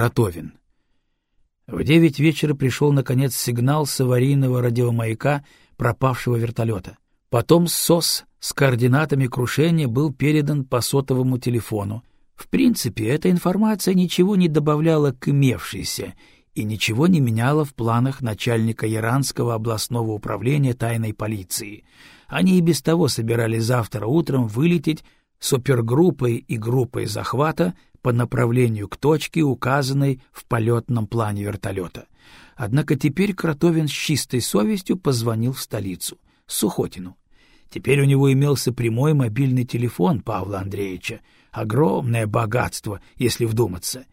Кротовин. В девять вечера пришел, наконец, сигнал с аварийного радиомаяка пропавшего вертолета. Потом СОС с координатами крушения был передан по сотовому телефону. В принципе, эта информация ничего не добавляла к имевшейся и ничего не меняла в планах начальника Яранского областного управления тайной полиции. Они и без того собирались завтра утром вылететь супергруппой и группой захвата по направлению к точке, указанной в полетном плане вертолета. Однако теперь Кротовин с чистой совестью позвонил в столицу, Сухотину. Теперь у него имелся прямой мобильный телефон Павла Андреевича, огромное богатство, если вдуматься,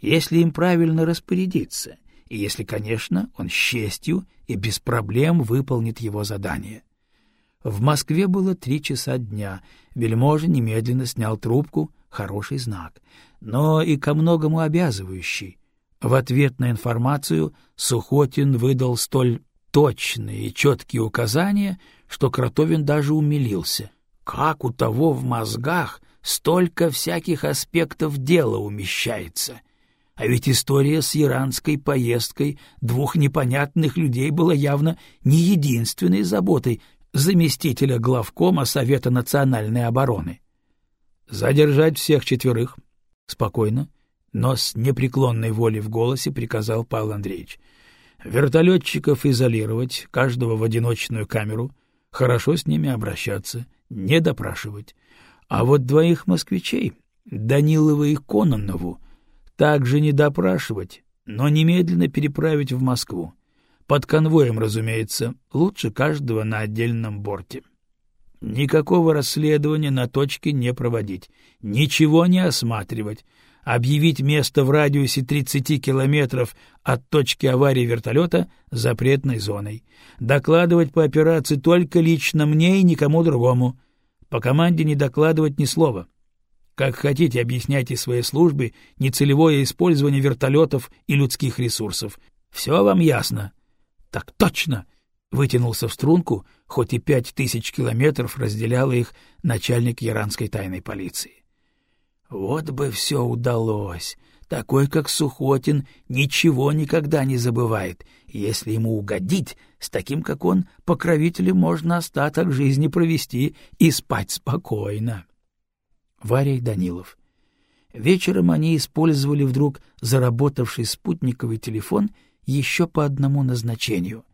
если им правильно распорядиться, и если, конечно, он с честью и без проблем выполнит его задание. В Москве было три часа дня. Вельможа немедленно снял трубку, хороший знак, но и ко многому обязывающий. В ответ на информацию Сухотин выдал столь точные и четкие указания, что Кротовин даже умилился. Как у того в мозгах столько всяких аспектов дела умещается? А ведь история с иранской поездкой двух непонятных людей была явно не единственной заботой заместителя главкома Совета национальной обороны. «Задержать всех четверых», — спокойно, но с непреклонной волей в голосе приказал Павел Андреевич. «Вертолетчиков изолировать, каждого в одиночную камеру, хорошо с ними обращаться, не допрашивать. А вот двоих москвичей, Данилова и Кононову, также не допрашивать, но немедленно переправить в Москву. Под конвоем, разумеется, лучше каждого на отдельном борте. Никакого расследования на точке не проводить, ничего не осматривать, объявить место в радиусе 30 километров от точки аварии вертолета запретной зоной, докладывать по операции только лично мне и никому другому, по команде не докладывать ни слова. Как хотите, объясняйте своей службе нецелевое использование вертолетов и людских ресурсов. Все вам ясно. — Так точно! — вытянулся в струнку, хоть и пять тысяч километров разделяло их начальник иранской тайной полиции. Вот бы все удалось! Такой, как Сухотин, ничего никогда не забывает. Если ему угодить, с таким, как он, покровителем можно остаток жизни провести и спать спокойно. Варя и Данилов. Вечером они использовали вдруг заработавший спутниковый телефон — еще по одному назначению.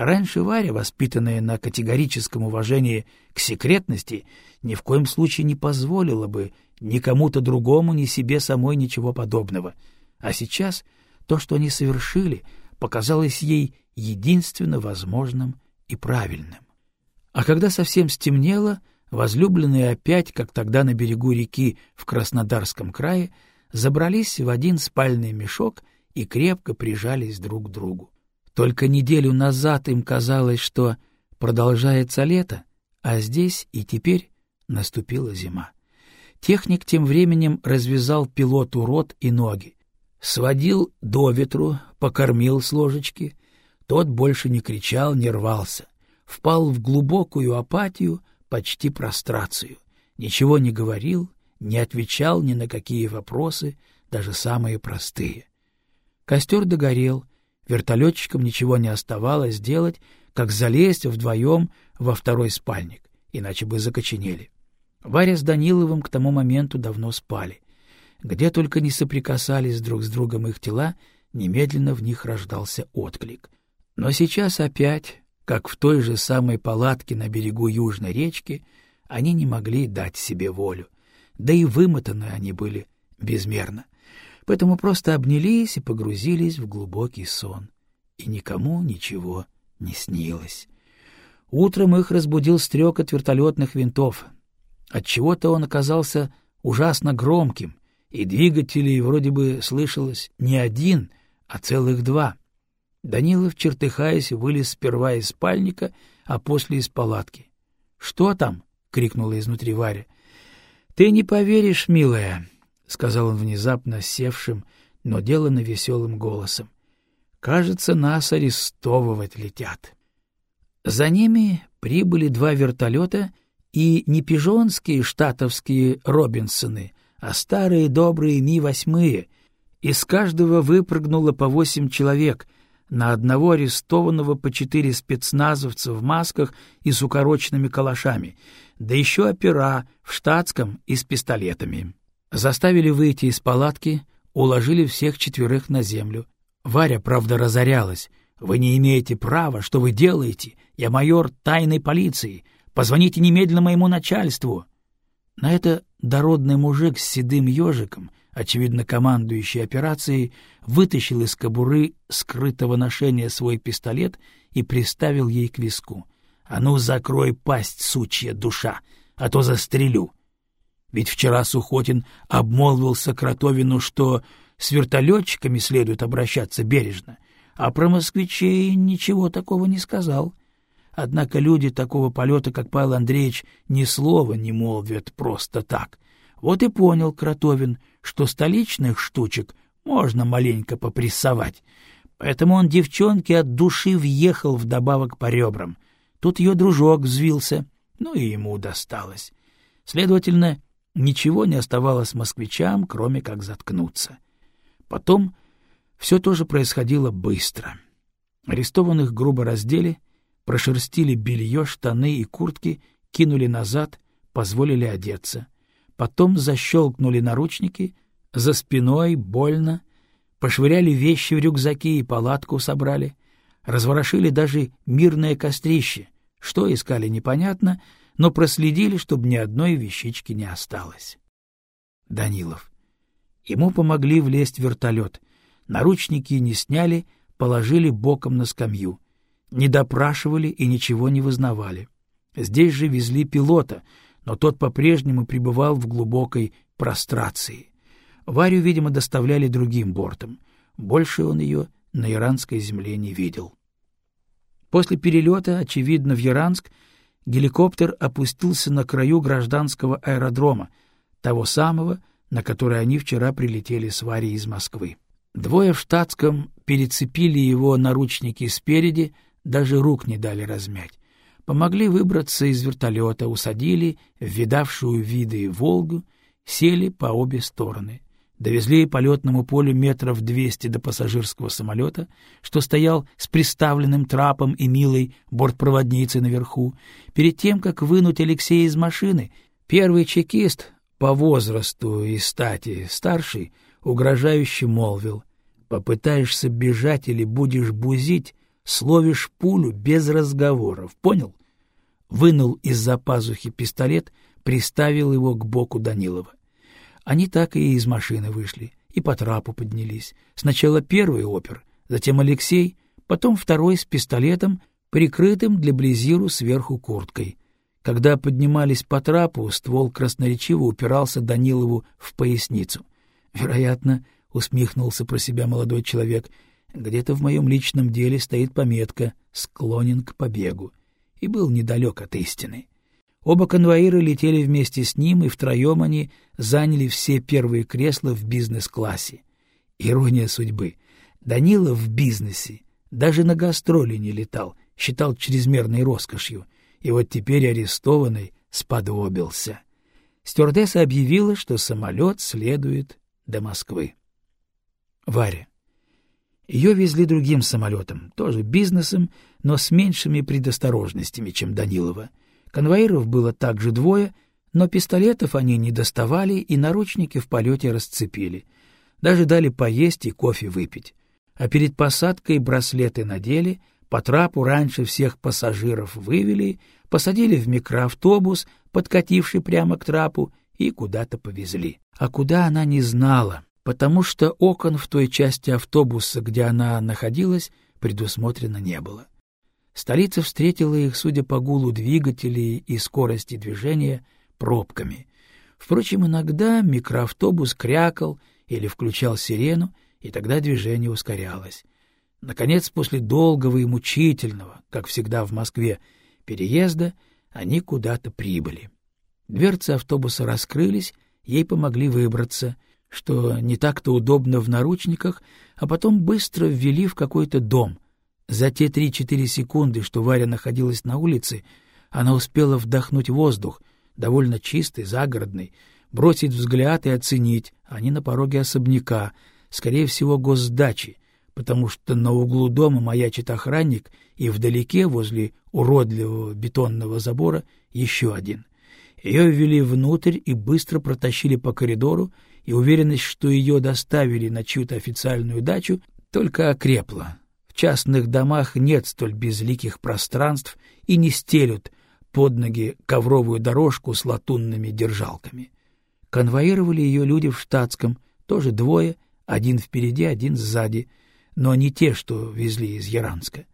Раньше Варя, воспитанная на категорическом уважении к секретности, ни в коем случае не позволила бы ни кому-то другому, ни себе самой ничего подобного. А сейчас то, что они совершили, показалось ей единственно возможным и правильным. А когда совсем стемнело, возлюбленные опять, как тогда на берегу реки в Краснодарском крае, забрались в один спальный мешок и крепко прижались друг к другу. Только неделю назад им казалось, что продолжается лето, а здесь и теперь наступила зима. Техник тем временем развязал пилоту рот и ноги, сводил до ветру, покормил с ложечки. Тот больше не кричал, не рвался, впал в глубокую апатию, почти прострацию, ничего не говорил, не отвечал ни на какие вопросы, даже самые простые. Костер догорел, вертолетчикам ничего не оставалось делать, как залезть вдвоем во второй спальник, иначе бы закоченели. Варя с Даниловым к тому моменту давно спали. Где только не соприкасались друг с другом их тела, немедленно в них рождался отклик. Но сейчас опять, как в той же самой палатке на берегу Южной речки, они не могли дать себе волю, да и вымотаны они были безмерно поэтому просто обнялись и погрузились в глубокий сон, и никому ничего не снилось. Утром их разбудил стрекот вертолетных винтов. Отчего-то он оказался ужасно громким, и двигателей вроде бы слышалось не один, а целых два. Данилов, чертыхаясь, вылез сперва из спальника, а после из палатки. — Что там? — крикнула изнутри Варя. — Ты не поверишь, милая, — сказал он внезапно севшим, но деланно веселым голосом. — Кажется, нас арестовывать летят. За ними прибыли два вертолета и не пижонские штатовские Робинсоны, а старые добрые Ми-8, Из каждого выпрыгнуло по восемь человек, на одного арестованного по четыре спецназовца в масках и с укороченными калашами, да еще опера в штатском и с пистолетами. Заставили выйти из палатки, уложили всех четверых на землю. Варя, правда, разорялась. «Вы не имеете права, что вы делаете? Я майор тайной полиции. Позвоните немедленно моему начальству». На это дородный мужик с седым ежиком, очевидно командующий операцией, вытащил из кобуры скрытого ношения свой пистолет и приставил ей к виску. «А ну, закрой пасть, сучья душа, а то застрелю!» Ведь вчера Сухотин обмолвился Кротовину, что с вертолетчиками следует обращаться бережно, а про москвичей ничего такого не сказал. Однако люди такого полета, как Павел Андреевич, ни слова не молвят просто так. Вот и понял Кротовин, что столичных штучек можно маленько попрессовать. Поэтому он девчонке от души въехал вдобавок по ребрам. Тут ее дружок взвился, ну и ему досталось. Следовательно, ничего не оставалось москвичам, кроме как заткнуться. Потом все тоже происходило быстро. Арестованных грубо раздели, прошерстили белье, штаны и куртки, кинули назад, позволили одеться. Потом защелкнули наручники, за спиной больно, пошвыряли вещи в рюкзаки и палатку собрали, разворошили даже мирное кострище, что искали непонятно, но проследили, чтобы ни одной вещички не осталось. Данилов. Ему помогли влезть в вертолет. Наручники не сняли, положили боком на скамью. Не допрашивали и ничего не вызнавали. Здесь же везли пилота, но тот по-прежнему пребывал в глубокой прострации. Варю, видимо, доставляли другим бортом. Больше он ее на иранской земле не видел. После перелета, очевидно, в Яранск, геликоптер опустился на краю гражданского аэродрома, того самого, на который они вчера прилетели с Варей из Москвы. Двое в штатском перецепили его наручники спереди, даже рук не дали размять. Помогли выбраться из вертолета, усадили в видавшую виды «Волгу», сели по обе стороны. Довезли по летному полю метров двести до пассажирского самолета, что стоял с приставленным трапом и милой бортпроводницей наверху. Перед тем, как вынуть Алексея из машины, первый чекист, по возрасту и стати старший, угрожающе молвил. «Попытаешься бежать или будешь бузить, словишь пулю без разговоров, понял?» Вынул из-за пазухи пистолет, приставил его к боку Данилова. Они так и из машины вышли, и по трапу поднялись. Сначала первый опер, затем Алексей, потом второй с пистолетом, прикрытым для близиру сверху курткой. Когда поднимались по трапу, ствол красноречиво упирался Данилову в поясницу. Вероятно, усмехнулся про себя молодой человек, где-то в моем личном деле стоит пометка «склонен к побегу» и был недалек от истины. Оба конвоира летели вместе с ним, и втроем они заняли все первые кресла в бизнес-классе. Ирония судьбы. Данила в бизнесе даже на гастроли не летал, считал чрезмерной роскошью, и вот теперь арестованный сподобился. Стюардесса объявила, что самолет следует до Москвы. Варя. Ее везли другим самолетом, тоже бизнесом, но с меньшими предосторожностями, чем Данилова. Конвоиров было также двое, но пистолетов они не доставали и наручники в полете расцепили. Даже дали поесть и кофе выпить. А перед посадкой браслеты надели, по трапу раньше всех пассажиров вывели, посадили в микроавтобус, подкативший прямо к трапу, и куда-то повезли. А куда она не знала, потому что окон в той части автобуса, где она находилась, предусмотрено не было. Столица встретила их, судя по гулу двигателей и скорости движения, пробками. Впрочем, иногда микроавтобус крякал или включал сирену, и тогда движение ускорялось. Наконец, после долгого и мучительного, как всегда в Москве, переезда, они куда-то прибыли. Дверцы автобуса раскрылись, ей помогли выбраться, что не так-то удобно в наручниках, а потом быстро ввели в какой-то дом — за те три-четыре секунды, что Варя находилась на улице, она успела вдохнуть воздух, довольно чистый, загородный, бросить взгляд и оценить, они на пороге особняка, скорее всего, госдачи, потому что на углу дома маячит охранник, и вдалеке, возле уродливого бетонного забора, еще один. Ее ввели внутрь и быстро протащили по коридору, и уверенность, что ее доставили на чью-то официальную дачу, только окрепла. Частных домах нет столь безликих пространств и не стелют под ноги ковровую дорожку с латунными держалками. Конвоировали ее люди в штатском, тоже двое, один впереди, один сзади, но не те, что везли из Яранска.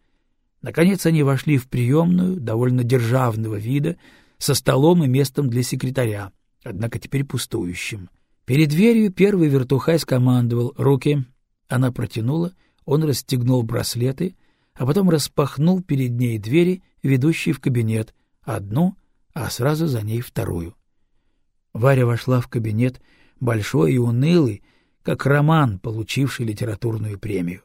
Наконец они вошли в приемную, довольно державного вида, со столом и местом для секретаря, однако теперь пустующим. Перед дверью первый вертухай скомандовал «Руки!». Она протянула, он расстегнул браслеты, а потом распахнул перед ней двери, ведущие в кабинет, одну, а сразу за ней вторую. Варя вошла в кабинет, большой и унылый, как роман, получивший литературную премию.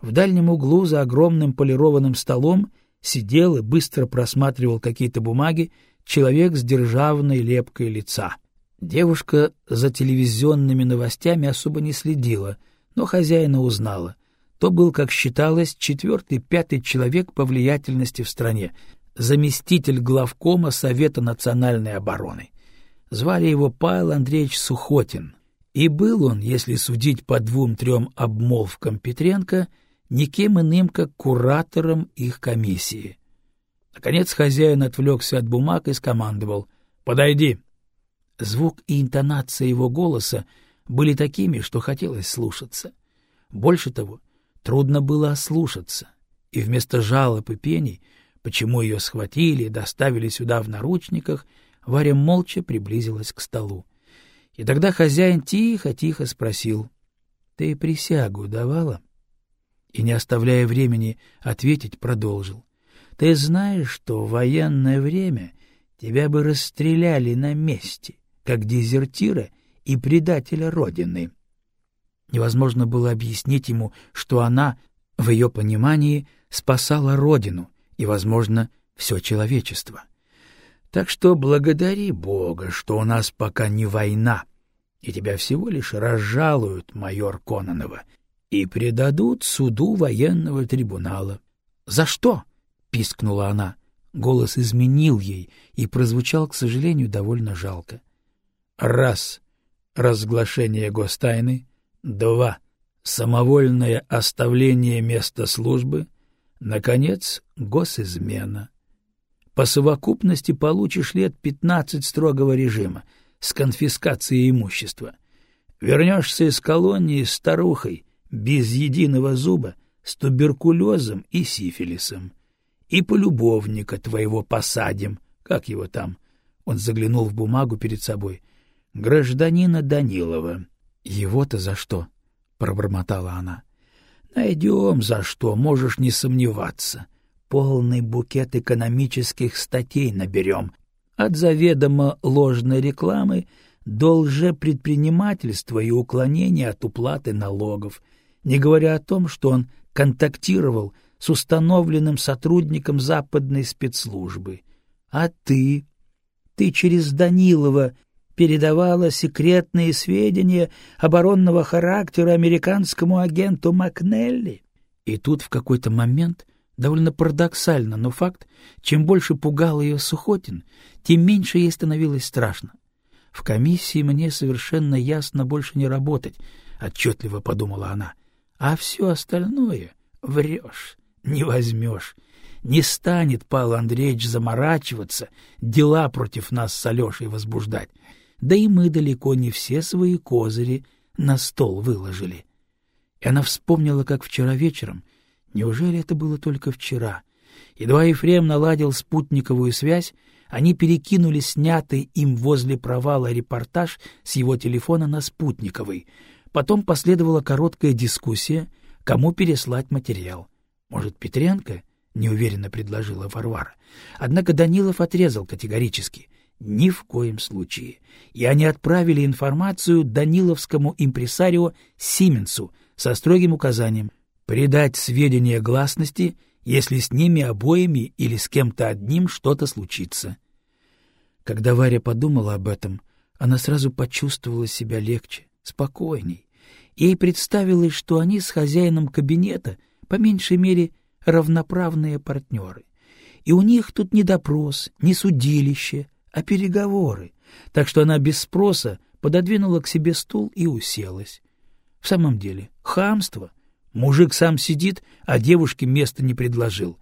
В дальнем углу за огромным полированным столом сидел и быстро просматривал какие-то бумаги человек с державной лепкой лица. Девушка за телевизионными новостями особо не следила, но хозяина узнала. То был, как считалось, четвертый-пятый человек по влиятельности в стране, заместитель главкома Совета национальной обороны. Звали его Павел Андреевич Сухотин, и был он, если судить по двум-трем обмолвкам Петренко, никем иным, как куратором их комиссии. Наконец хозяин отвлекся от бумаг и скомандовал «Подойди». Звук и интонация его голоса были такими, что хотелось слушаться. Больше того, трудно было ослушаться, и вместо жалоб и пений, почему ее схватили и доставили сюда в наручниках, Варя молча приблизилась к столу. И тогда хозяин тихо-тихо спросил, — Ты присягу давала? И, не оставляя времени ответить, продолжил. — Ты знаешь, что в военное время тебя бы расстреляли на месте, как дезертира и предателя Родины. Невозможно было объяснить ему, что она, в ее понимании, спасала Родину и, возможно, все человечество. — так что благодари Бога, что у нас пока не война, и тебя всего лишь разжалуют, майор Кононова, и предадут суду военного трибунала. — За что? — пискнула она. Голос изменил ей и прозвучал, к сожалению, довольно жалко. — Раз — разглашение гостайны, два — самовольное оставление места службы, наконец, госизмена — по совокупности получишь лет пятнадцать строгого режима с конфискацией имущества. Вернешься из колонии старухой, без единого зуба, с туберкулезом и сифилисом. И полюбовника твоего посадим, как его там? Он заглянул в бумагу перед собой. Гражданина Данилова. Его-то за что? пробормотала она. Найдем за что, можешь не сомневаться полный букет экономических статей наберем, от заведомо ложной рекламы до лжепредпринимательства и уклонения от уплаты налогов, не говоря о том, что он контактировал с установленным сотрудником западной спецслужбы. А ты? Ты через Данилова передавала секретные сведения оборонного характера американскому агенту Макнелли. И тут в какой-то момент Довольно парадоксально, но факт, чем больше пугал ее Сухотин, тем меньше ей становилось страшно. В комиссии мне совершенно ясно больше не работать, — отчетливо подумала она. А все остальное врешь, не возьмешь. Не станет Павел Андреевич заморачиваться, дела против нас с Алешей возбуждать. Да и мы далеко не все свои козыри на стол выложили. И она вспомнила, как вчера вечером — Неужели это было только вчера? Едва Ефрем наладил спутниковую связь, они перекинули снятый им возле провала репортаж с его телефона на спутниковый. Потом последовала короткая дискуссия, кому переслать материал. Может, Петренко? — неуверенно предложила Варвара. Однако Данилов отрезал категорически. Ни в коем случае. И они отправили информацию Даниловскому импресарио Сименсу со строгим указанием придать сведения гласности, если с ними обоими или с кем-то одним что-то случится. Когда Варя подумала об этом, она сразу почувствовала себя легче, спокойней, Ей представилось, что они с хозяином кабинета, по меньшей мере, равноправные партнеры. И у них тут не допрос, не судилище, а переговоры. Так что она без спроса пододвинула к себе стул и уселась. В самом деле, хамство. Мужик сам сидит, а девушке места не предложил.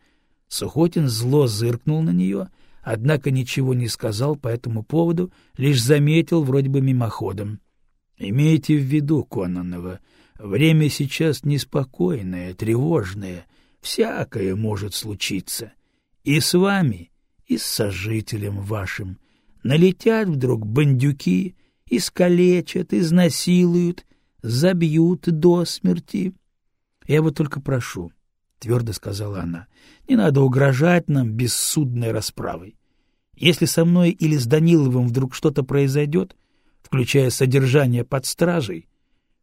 Сухотин зло зыркнул на нее, однако ничего не сказал по этому поводу, лишь заметил вроде бы мимоходом. — Имейте в виду, Кононова, время сейчас неспокойное, тревожное, всякое может случиться. И с вами, и с сожителем вашим. Налетят вдруг бандюки, искалечат, изнасилуют, забьют до смерти. Я вот только прошу, — твердо сказала она, — не надо угрожать нам бессудной расправой. Если со мной или с Даниловым вдруг что-то произойдет, включая содержание под стражей,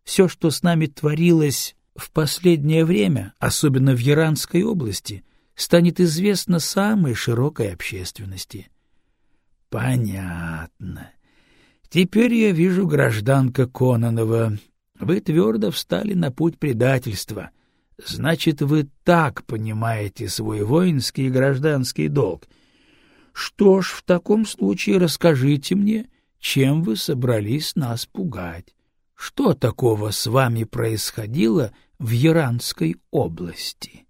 все, что с нами творилось в последнее время, особенно в Яранской области, станет известно самой широкой общественности. — Понятно. Теперь я вижу, гражданка Кононова, вы твердо встали на путь предательства. Значит, вы так понимаете свой воинский и гражданский долг. Что ж, в таком случае расскажите мне, чем вы собрались нас пугать. Что такого с вами происходило в Яранской области?